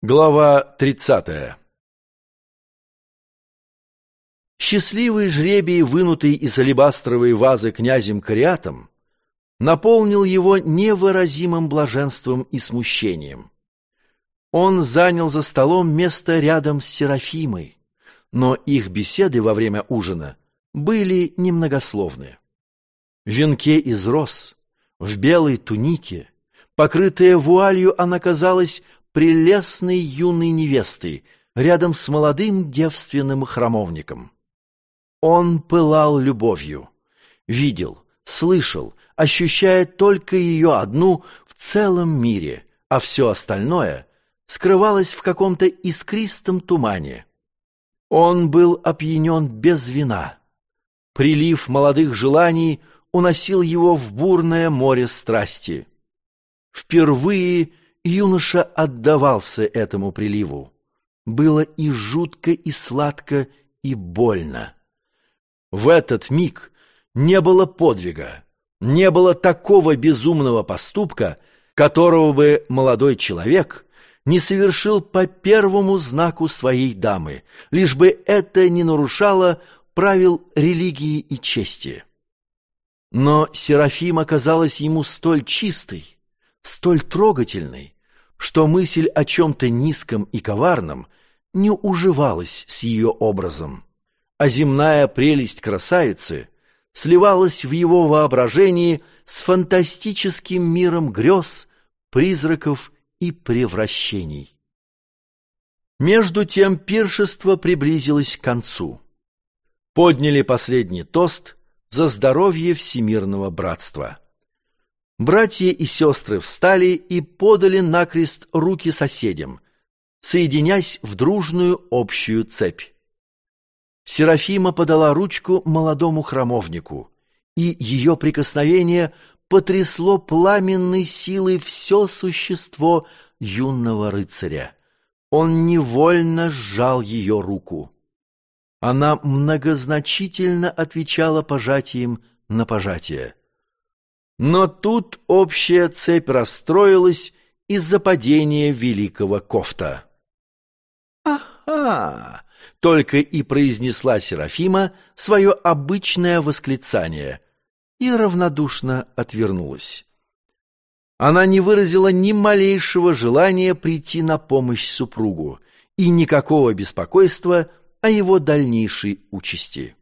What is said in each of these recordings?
Глава 30 Счастливый жребий, вынутый из алебастровой вазы князем Кариатом, наполнил его невыразимым блаженством и смущением. Он занял за столом место рядом с Серафимой, но их беседы во время ужина были немногословны. В венке из роз, в белой тунике, покрытая вуалью, она казалась прелестной юной невестой рядом с молодым девственным храмовником. Он пылал любовью, видел, слышал, ощущая только ее одну в целом мире, а все остальное скрывалось в каком-то искристом тумане. Он был опьянен без вина. Прилив молодых желаний уносил его в бурное море страсти. Впервые юноша отдавался этому приливу. Было и жутко, и сладко, и больно. В этот миг не было подвига, не было такого безумного поступка, которого бы молодой человек не совершил по первому знаку своей дамы, лишь бы это не нарушало правил религии и чести. Но Серафим оказалась ему столь чистой, столь трогательной, что мысль о чем-то низком и коварном не уживалась с ее образом, а земная прелесть красавицы сливалась в его воображении с фантастическим миром грез, призраков и превращений. Между тем пиршество приблизилось к концу. Подняли последний тост за здоровье всемирного братства. Братья и сестры встали и подали накрест руки соседям, соединясь в дружную общую цепь. Серафима подала ручку молодому храмовнику, и ее прикосновение потрясло пламенной силой все существо юного рыцаря. Он невольно сжал ее руку. Она многозначительно отвечала пожатием на пожатие. Но тут общая цепь расстроилась из-за падения великого кофта. «Ага!» — только и произнесла Серафима свое обычное восклицание и равнодушно отвернулась. Она не выразила ни малейшего желания прийти на помощь супругу и никакого беспокойства о его дальнейшей участи.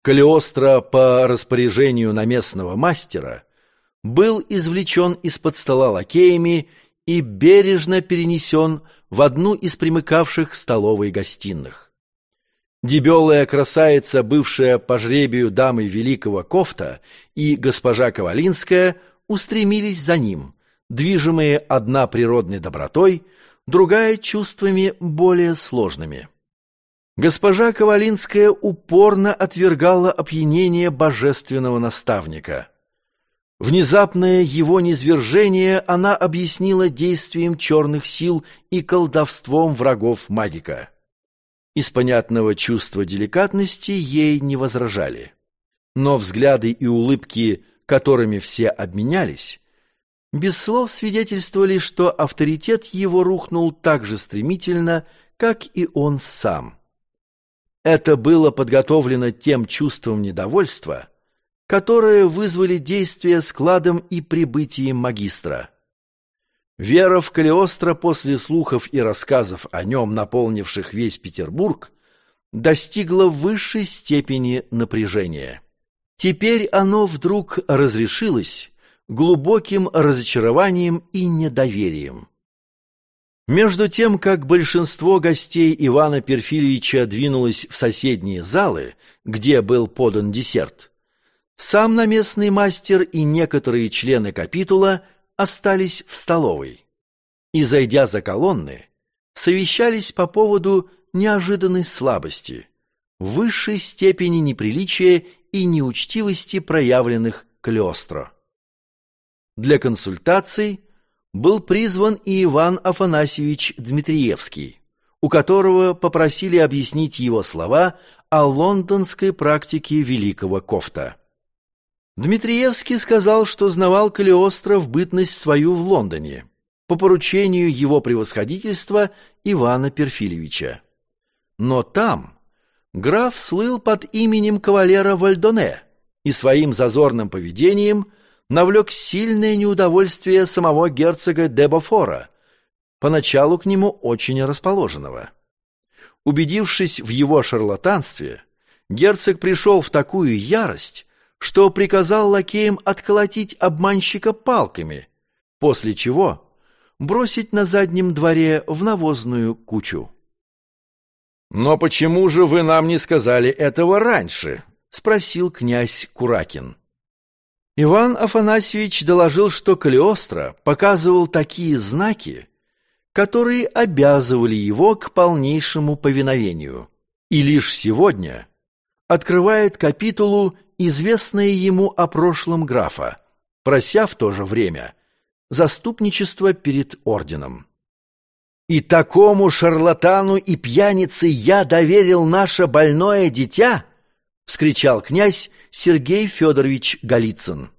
Калиостро по распоряжению наместного мастера был извлечен из-под стола лакеями и бережно перенесен в одну из примыкавших столовой гостиных. Дебелая красавица, бывшая по жребию дамы великого кофта, и госпожа Ковалинская устремились за ним, движимые одна природной добротой, другая чувствами более сложными. Госпожа Ковалинская упорно отвергала опьянение божественного наставника – Внезапное его низвержение она объяснила действием черных сил и колдовством врагов магика. Из понятного чувства деликатности ей не возражали. Но взгляды и улыбки, которыми все обменялись, без слов свидетельствовали, что авторитет его рухнул так же стремительно, как и он сам. Это было подготовлено тем чувством недовольства, которые вызвали действия складом и прибытием магистра. Вера в Калиостро после слухов и рассказов о нем, наполнивших весь Петербург, достигла высшей степени напряжения. Теперь оно вдруг разрешилось глубоким разочарованием и недоверием. Между тем, как большинство гостей Ивана Перфильевича двинулось в соседние залы, где был подан десерт, сам наместный мастер и некоторые члены капитула остались в столовой и, зайдя за колонны, совещались по поводу неожиданной слабости, высшей степени неприличия и неучтивости проявленных Клёстро. Для консультаций был призван и Иван Афанасьевич Дмитриевский, у которого попросили объяснить его слова о лондонской практике великого кофта. Дмитриевский сказал, что знавал Калиостро в бытность свою в Лондоне по поручению его превосходительства Ивана Перфильевича. Но там граф слыл под именем кавалера Вальдоне и своим зазорным поведением навлек сильное неудовольствие самого герцога де Бофора, поначалу к нему очень расположенного. Убедившись в его шарлатанстве, герцог пришел в такую ярость, что приказал лакеям отколотить обманщика палками, после чего бросить на заднем дворе в навозную кучу. «Но почему же вы нам не сказали этого раньше?» — спросил князь Куракин. Иван Афанасьевич доложил, что Калиостро показывал такие знаки, которые обязывали его к полнейшему повиновению, и лишь сегодня открывает капитулу, известное ему о прошлом графа, прося в то же время заступничество перед орденом. «И такому шарлатану и пьянице я доверил наше больное дитя?» — вскричал князь Сергей Федорович Голицын.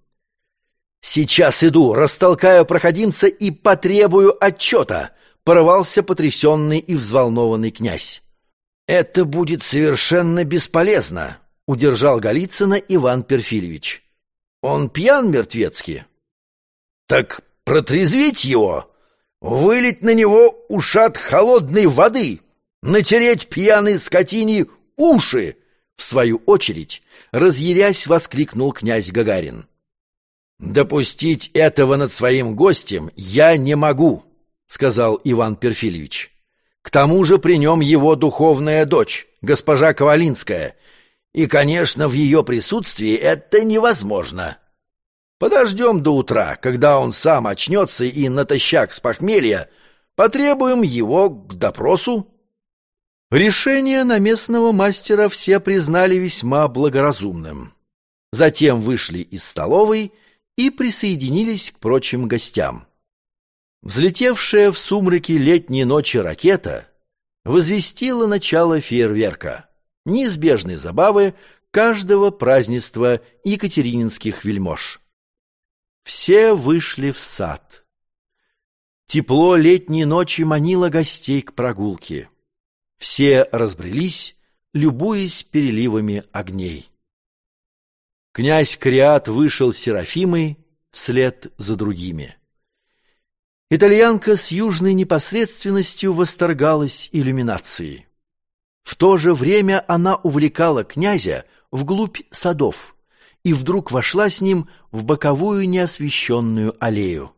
«Сейчас иду, растолкаю проходимца и потребую отчета», — порывался потрясенный и взволнованный князь. «Это будет совершенно бесполезно», — удержал Голицына Иван Перфильевич. «Он пьян мертвецки?» «Так протрезвить его, вылить на него ушат холодной воды, натереть пьяной скотине уши!» В свою очередь, разъярясь, воскликнул князь Гагарин. «Допустить этого над своим гостем я не могу», — сказал Иван Перфильевич. «К тому же при нем его духовная дочь, госпожа Ковалинская, и, конечно, в ее присутствии это невозможно». Подождем до утра, когда он сам очнется и натощак с похмелья, потребуем его к допросу. Решение на местного мастера все признали весьма благоразумным. Затем вышли из столовой и присоединились к прочим гостям. Взлетевшая в сумраке летней ночи ракета возвестила начало фейерверка, неизбежной забавы каждого празднества екатерининских вельмож. Все вышли в сад. Тепло летней ночи манило гостей к прогулке. Все разбрелись, любуясь переливами огней. Князь Криат вышел Серафимой вслед за другими. Итальянка с южной непосредственностью восторгалась иллюминацией. В то же время она увлекала князя вглубь садов и вдруг вошла с ним в боковую неосвещенную аллею.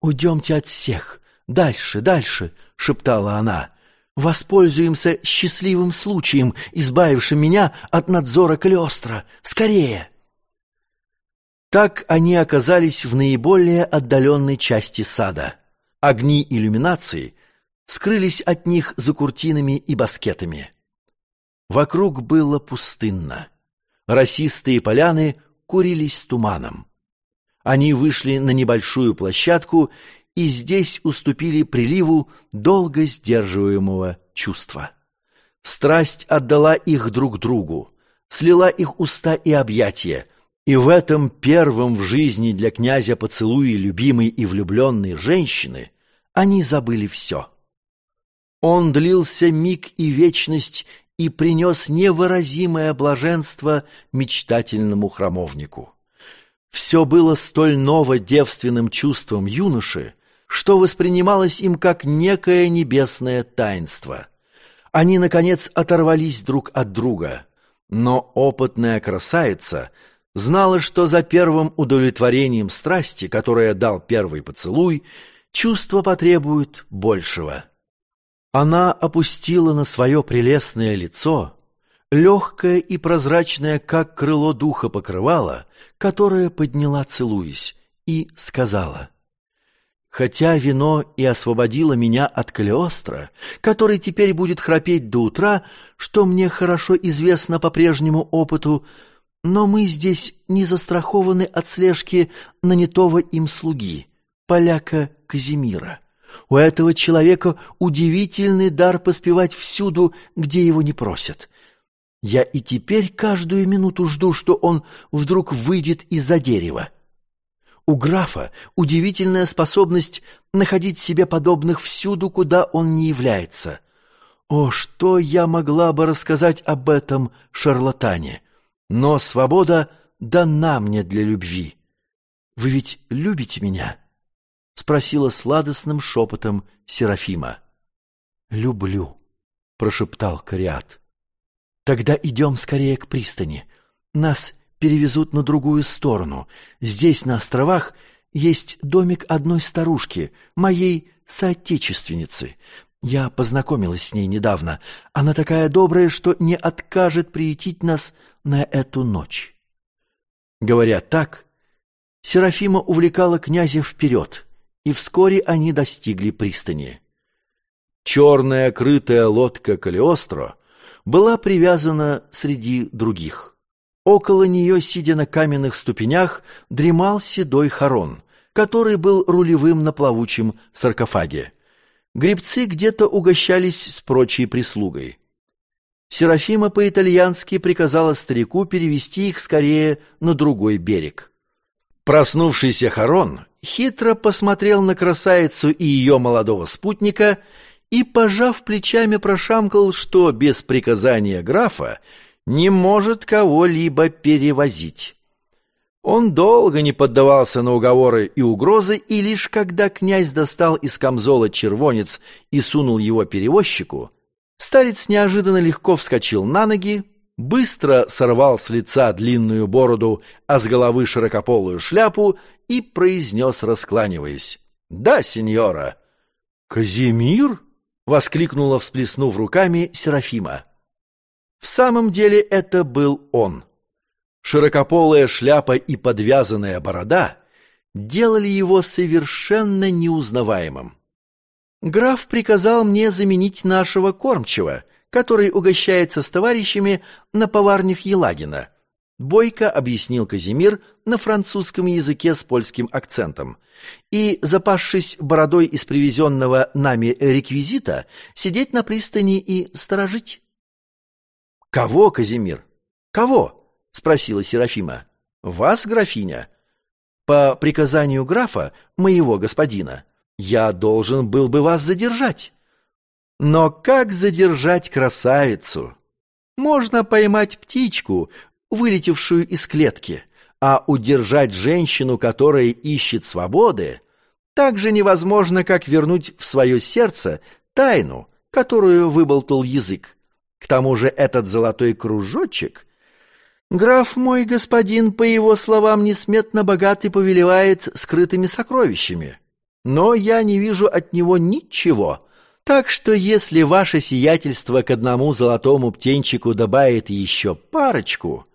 «Уйдемте от всех! Дальше, дальше!» — шептала она. «Воспользуемся счастливым случаем, избавившим меня от надзора Калиостро! Скорее!» Так они оказались в наиболее отдаленной части сада. Огни иллюминации скрылись от них за куртинами и баскетами. Вокруг было пустынно. Росистые поляны курились туманом. Они вышли на небольшую площадку и здесь уступили приливу долго сдерживаемого чувства. Страсть отдала их друг другу, слила их уста и объятия, и в этом первом в жизни для князя поцелуе любимой и влюбленной женщины они забыли все. Он длился миг и вечность и принес невыразимое блаженство мечтательному храмовнику. Все было столь ново девственным чувством юноши, что воспринималось им как некое небесное таинство. Они, наконец, оторвались друг от друга, но опытная красавица знала, что за первым удовлетворением страсти, которое дал первый поцелуй, чувство потребует большего. Она опустила на свое прелестное лицо легкое и прозрачное, как крыло духа покрывало, которое подняла, целуясь, и сказала, «Хотя вино и освободило меня от Калиостро, который теперь будет храпеть до утра, что мне хорошо известно по прежнему опыту, но мы здесь не застрахованы от слежки нанятого им слуги, поляка Казимира. У этого человека удивительный дар поспевать всюду, где его не просят. Я и теперь каждую минуту жду, что он вдруг выйдет из-за дерева. У графа удивительная способность находить себе подобных всюду, куда он не является. О, что я могла бы рассказать об этом шарлатане! Но свобода дана мне для любви. Вы ведь любите меня? — спросила сладостным шепотом Серафима. «Люблю», — прошептал Кариат. «Тогда идем скорее к пристани. Нас перевезут на другую сторону. Здесь, на островах, есть домик одной старушки, моей соотечественницы. Я познакомилась с ней недавно. Она такая добрая, что не откажет приютить нас на эту ночь». Говоря так, Серафима увлекала князя вперед, и вскоре они достигли пристани. Черная крытая лодка Калиостро была привязана среди других. Около нее, сидя на каменных ступенях, дремал седой Харон, который был рулевым на плавучем саркофаге. Гребцы где-то угощались с прочей прислугой. Серафима по-итальянски приказала старику перевести их скорее на другой берег. Проснувшийся Харон хитро посмотрел на красавицу и ее молодого спутника и, пожав плечами, прошамкал, что без приказания графа не может кого-либо перевозить. Он долго не поддавался на уговоры и угрозы, и лишь когда князь достал из камзола червонец и сунул его перевозчику, старец неожиданно легко вскочил на ноги, быстро сорвал с лица длинную бороду, а с головы широкополую шляпу и произнес, раскланиваясь. «Да, сеньора!» «Казимир?» — воскликнула, всплеснув руками, Серафима. В самом деле это был он. Широкополая шляпа и подвязанная борода делали его совершенно неузнаваемым. «Граф приказал мне заменить нашего кормчего», который угощается с товарищами на поварнях Елагина. Бойко объяснил Казимир на французском языке с польским акцентом. И, запасшись бородой из привезенного нами реквизита, сидеть на пристани и сторожить. «Кого, Казимир? Кого?» — спросила Серафима. «Вас, графиня?» «По приказанию графа, моего господина, я должен был бы вас задержать». Но как задержать красавицу? Можно поймать птичку, вылетевшую из клетки, а удержать женщину, которая ищет свободы, так же невозможно, как вернуть в свое сердце тайну, которую выболтал язык. К тому же этот золотой кружочек... Граф мой господин, по его словам, несметно богат и повелевает скрытыми сокровищами. Но я не вижу от него ничего, так что если ваше сиятельство к одному золотому птенчику добавит еще парочку,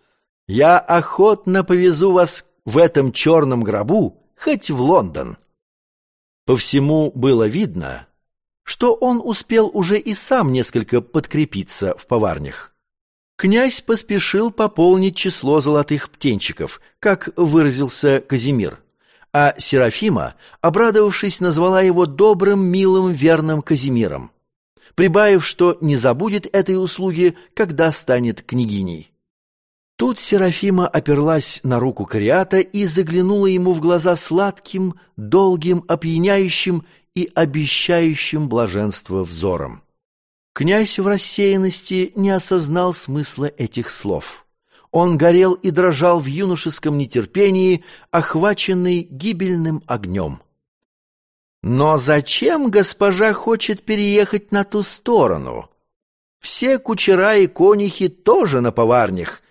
я охотно повезу вас в этом черном гробу хоть в Лондон. По всему было видно, что он успел уже и сам несколько подкрепиться в поварнях. Князь поспешил пополнить число золотых птенчиков, как выразился Казимир а Серафима, обрадовавшись, назвала его добрым, милым, верным Казимиром, прибавив, что не забудет этой услуги, когда станет княгиней. Тут Серафима оперлась на руку Кариата и заглянула ему в глаза сладким, долгим, опьяняющим и обещающим блаженство взором. Князь в рассеянности не осознал смысла этих слов. Он горел и дрожал в юношеском нетерпении, охваченный гибельным огнем. Но зачем госпожа хочет переехать на ту сторону? Все кучера и конюхи тоже на поварнях.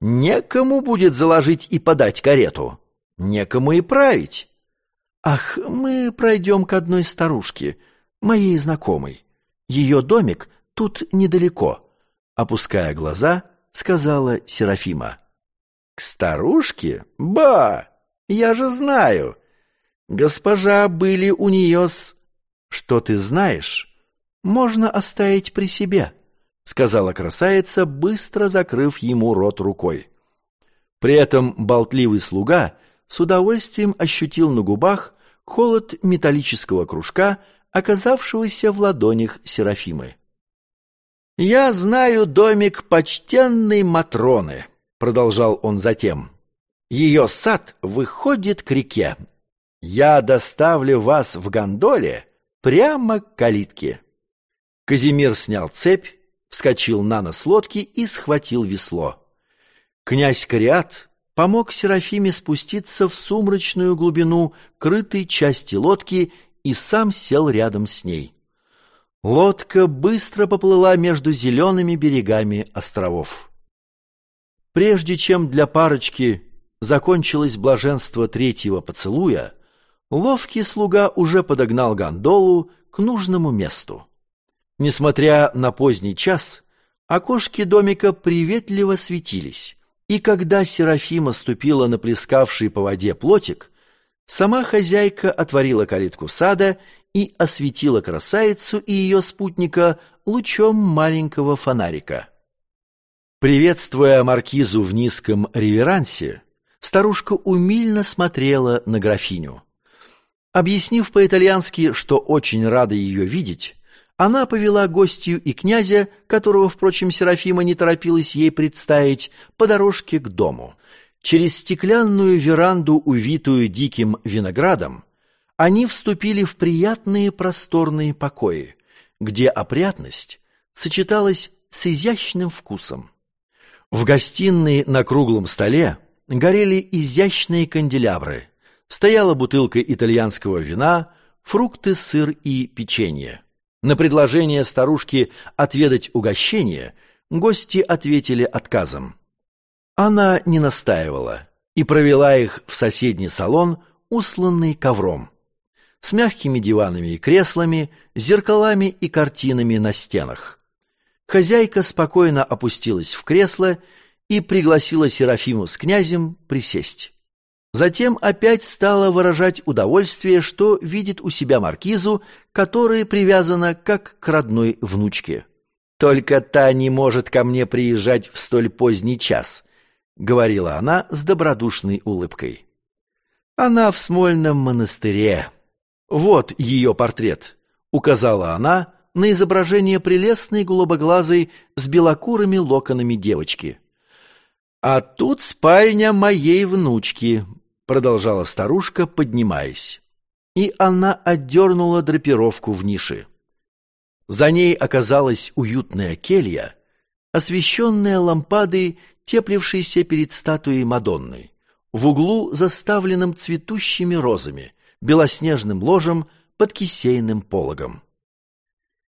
Некому будет заложить и подать карету. Некому и править. Ах, мы пройдем к одной старушке, моей знакомой. Ее домик тут недалеко. Опуская глаза, сказала Серафима. «К старушке? Ба! Я же знаю! Госпожа были у нее с... Что ты знаешь, можно оставить при себе», — сказала красавица, быстро закрыв ему рот рукой. При этом болтливый слуга с удовольствием ощутил на губах холод металлического кружка, оказавшегося в ладонях Серафимы. «Я знаю домик почтенной Матроны», — продолжал он затем. Ее сад выходит к реке. Я доставлю вас в гондоле прямо к калитке. Казимир снял цепь, вскочил на нос лодки и схватил весло. Князь Кариат помог Серафиме спуститься в сумрачную глубину крытой части лодки и сам сел рядом с ней. Лодка быстро поплыла между зелеными берегами островов. Прежде чем для парочки закончилось блаженство третьего поцелуя, ловкий слуга уже подогнал гондолу к нужному месту. Несмотря на поздний час, окошки домика приветливо светились, и когда Серафима ступила на плескавший по воде плотик, сама хозяйка отворила калитку сада и осветила красавицу и ее спутника лучом маленького фонарика. Приветствуя маркизу в низком реверансе, старушка умильно смотрела на графиню. Объяснив по-итальянски, что очень рада ее видеть, она повела гостью и князя, которого, впрочем, Серафима не торопилась ей представить, по дорожке к дому. Через стеклянную веранду, увитую диким виноградом, они вступили в приятные просторные покои, где опрятность сочеталась с изящным вкусом. В гостиной на круглом столе горели изящные канделябры, стояла бутылка итальянского вина, фрукты, сыр и печенье. На предложение старушки отведать угощение гости ответили отказом. Она не настаивала и провела их в соседний салон, усланный ковром, с мягкими диванами и креслами, зеркалами и картинами на стенах. Хозяйка спокойно опустилась в кресло и пригласила Серафиму с князем присесть. Затем опять стала выражать удовольствие, что видит у себя маркизу, которая привязана как к родной внучке. «Только та не может ко мне приезжать в столь поздний час», — говорила она с добродушной улыбкой. «Она в Смольном монастыре. Вот ее портрет», — указала она на изображение прелестной голубоглазой с белокурыми локонами девочки. «А тут спальня моей внучки», — продолжала старушка, поднимаясь. И она отдернула драпировку в нише. За ней оказалась уютная келья, освещенная лампадой, теплившейся перед статуей Мадонны, в углу заставленным цветущими розами, белоснежным ложем под кисейным пологом.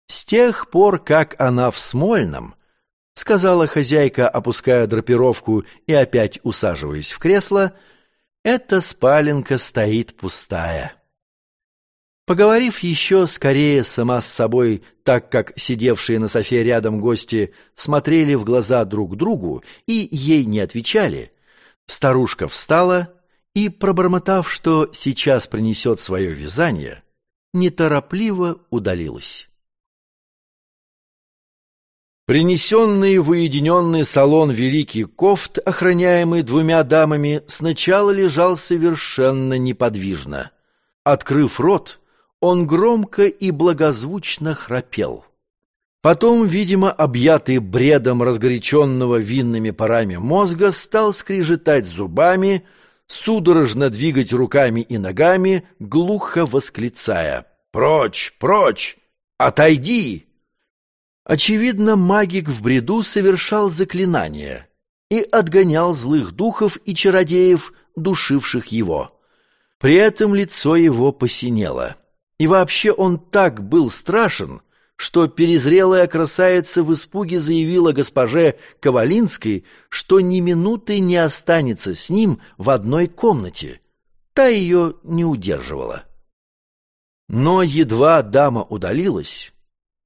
С тех пор, как она в Смольном, — сказала хозяйка, опуская драпировку и опять усаживаясь в кресло, — эта спаленка стоит пустая. Поговорив еще скорее сама с собой, так как сидевшие на софе рядом гости смотрели в глаза друг другу и ей не отвечали, старушка встала и, пробормотав, что сейчас принесет свое вязание, неторопливо удалилась. Принесенный в уединенный салон великий кофт, охраняемый двумя дамами, сначала лежал совершенно неподвижно. Открыв рот, он громко и благозвучно храпел. Потом, видимо, объятый бредом разгоряченного винными парами мозга, стал скрежетать зубами, судорожно двигать руками и ногами, глухо восклицая «Прочь! Прочь! Отойди!» Очевидно, магик в бреду совершал заклинания и отгонял злых духов и чародеев, душивших его. При этом лицо его посинело. И вообще он так был страшен, что перезрелая красавица в испуге заявила госпоже Ковалинской, что ни минуты не останется с ним в одной комнате. Та ее не удерживала. Но едва дама удалилась,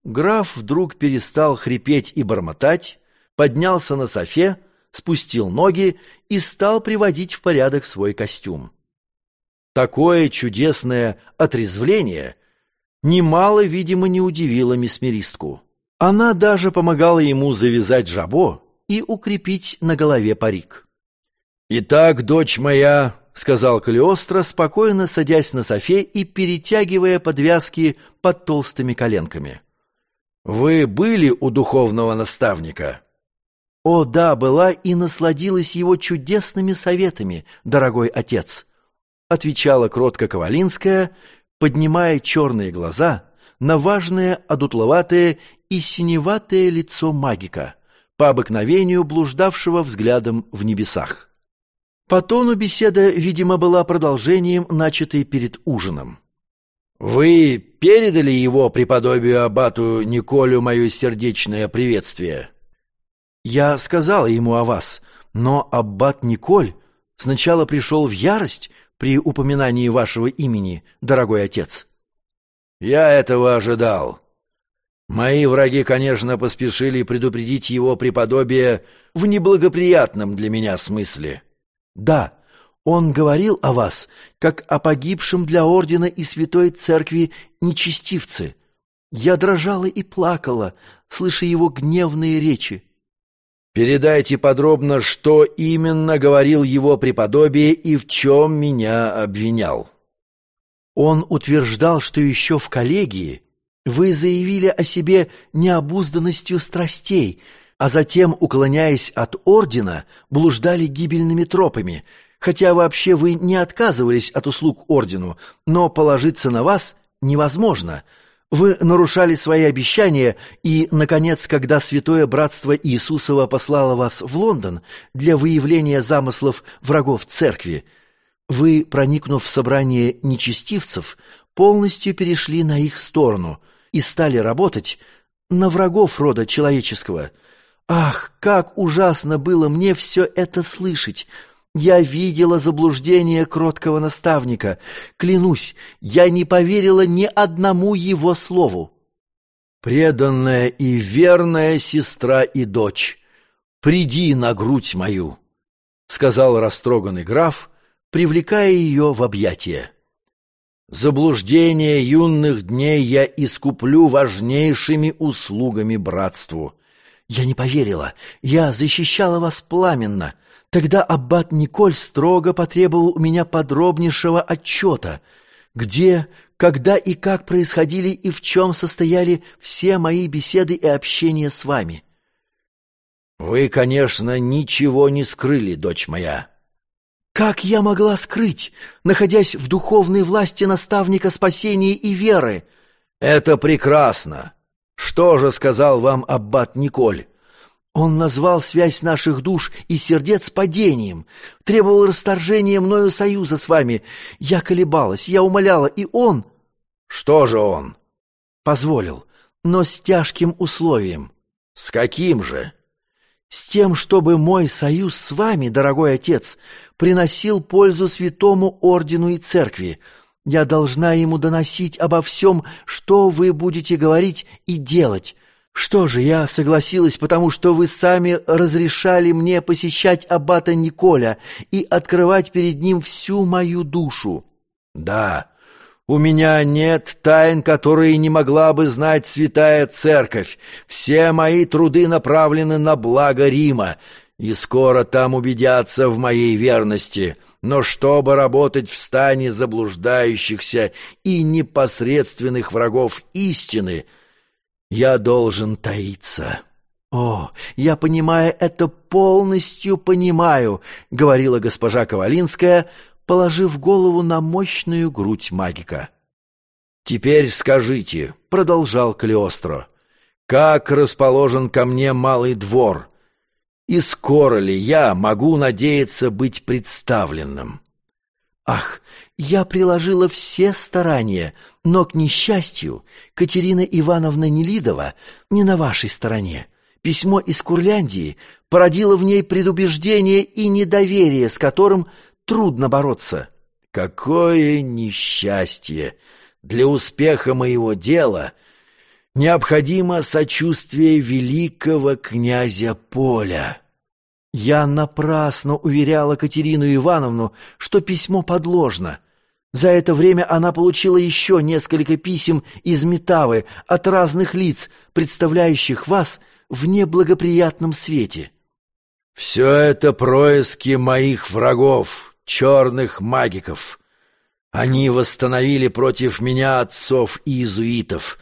Граф вдруг перестал хрипеть и бормотать, поднялся на софе, спустил ноги и стал приводить в порядок свой костюм. Такое чудесное отрезвление немало, видимо, не удивило мисмеристку. Она даже помогала ему завязать жабо и укрепить на голове парик. «Итак, дочь моя», — сказал Калиостро, спокойно садясь на софе и перетягивая подвязки под толстыми коленками. Вы были у духовного наставника? О, да, была и насладилась его чудесными советами, дорогой отец, отвечала кротко Ковалинская, поднимая черные глаза на важное, одутловатое и синеватое лицо магика, по обыкновению блуждавшего взглядом в небесах. По тону беседа, видимо, была продолжением, начатой перед ужином. «Вы передали его преподобию аббату Николю мое сердечное приветствие?» «Я сказала ему о вас, но аббат Николь сначала пришел в ярость при упоминании вашего имени, дорогой отец». «Я этого ожидал. Мои враги, конечно, поспешили предупредить его преподобие в неблагоприятном для меня смысле». «Да, он говорил о вас, как о погибшем для ордена и святой церкви нечестивце. Я дрожала и плакала, слыша его гневные речи. Передайте подробно, что именно говорил его преподобие и в чем меня обвинял. Он утверждал, что еще в коллегии вы заявили о себе необузданностью страстей, а затем, уклоняясь от ордена, блуждали гибельными тропами — хотя вообще вы не отказывались от услуг ордену, но положиться на вас невозможно. Вы нарушали свои обещания, и, наконец, когда Святое Братство Иисусова послало вас в Лондон для выявления замыслов врагов церкви, вы, проникнув в собрание нечестивцев, полностью перешли на их сторону и стали работать на врагов рода человеческого. Ах, как ужасно было мне все это слышать! Я видела заблуждение кроткого наставника. Клянусь, я не поверила ни одному его слову. Преданная и верная сестра и дочь, приди на грудь мою, сказал растроганный граф, привлекая ее в объятия. Заблуждение юных дней я искуплю важнейшими услугами братству. Я не поверила, я защищала вас пламенно, Тогда аббат Николь строго потребовал у меня подробнейшего отчета, где, когда и как происходили и в чем состояли все мои беседы и общения с вами. Вы, конечно, ничего не скрыли, дочь моя. Как я могла скрыть, находясь в духовной власти наставника спасения и веры? Это прекрасно. Что же сказал вам аббат Николь? Он назвал связь наших душ и сердец падением, требовал расторжения мною союза с вами. Я колебалась, я умоляла, и он... Что же он? Позволил, но с тяжким условием. С каким же? С тем, чтобы мой союз с вами, дорогой отец, приносил пользу святому ордену и церкви. Я должна ему доносить обо всем, что вы будете говорить и делать, что же, я согласилась, потому что вы сами разрешали мне посещать аббата Николя и открывать перед ним всю мою душу. Да, у меня нет тайн, которые не могла бы знать святая церковь. Все мои труды направлены на благо Рима, и скоро там убедятся в моей верности. Но чтобы работать в стане заблуждающихся и непосредственных врагов истины — я должен таиться. О, я понимаю это полностью понимаю, говорила госпожа Ковалинская, положив голову на мощную грудь магика. Теперь скажите, продолжал Калиостро, как расположен ко мне малый двор? И скоро ли я могу надеяться быть представленным? Ах, я приложила все старания, но, к несчастью, Катерина Ивановна Нелидова не на вашей стороне. Письмо из Курляндии породило в ней предубеждение и недоверие, с которым трудно бороться. Какое несчастье! Для успеха моего дела необходимо сочувствие великого князя Поля. Я напрасно уверяла Катерину Ивановну, что письмо подложно — за это время она получила еще несколько писем из Метавы от разных лиц, представляющих вас в неблагоприятном свете. «Все это происки моих врагов, черных магиков. Они восстановили против меня отцов и иезуитов.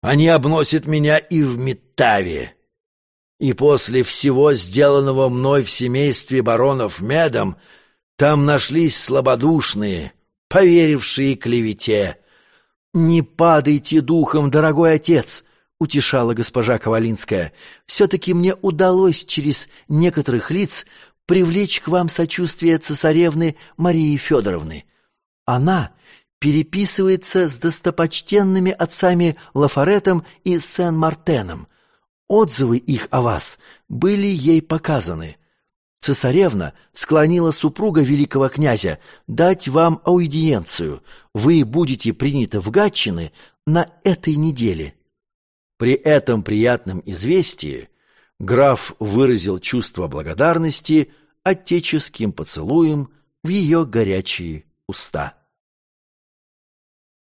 Они обносят меня и в Метаве. И после всего сделанного мной в семействе баронов медом, там нашлись слабодушные, поверившие клевете. «Не падайте духом, дорогой отец!» — утешала госпожа Ковалинская. «Все-таки мне удалось через некоторых лиц привлечь к вам сочувствие цесаревны Марии Федоровны. Она переписывается с достопочтенными отцами Лафаретом и Сен-Мартеном. Отзывы их о вас были ей показаны. Цесаревна склонила супруга великого князя дать вам аудиенцию. Вы будете приняты в Гатчины на этой неделе. При этом приятном известии граф выразил чувство благодарности отеческим поцелуем в ее горячие уста.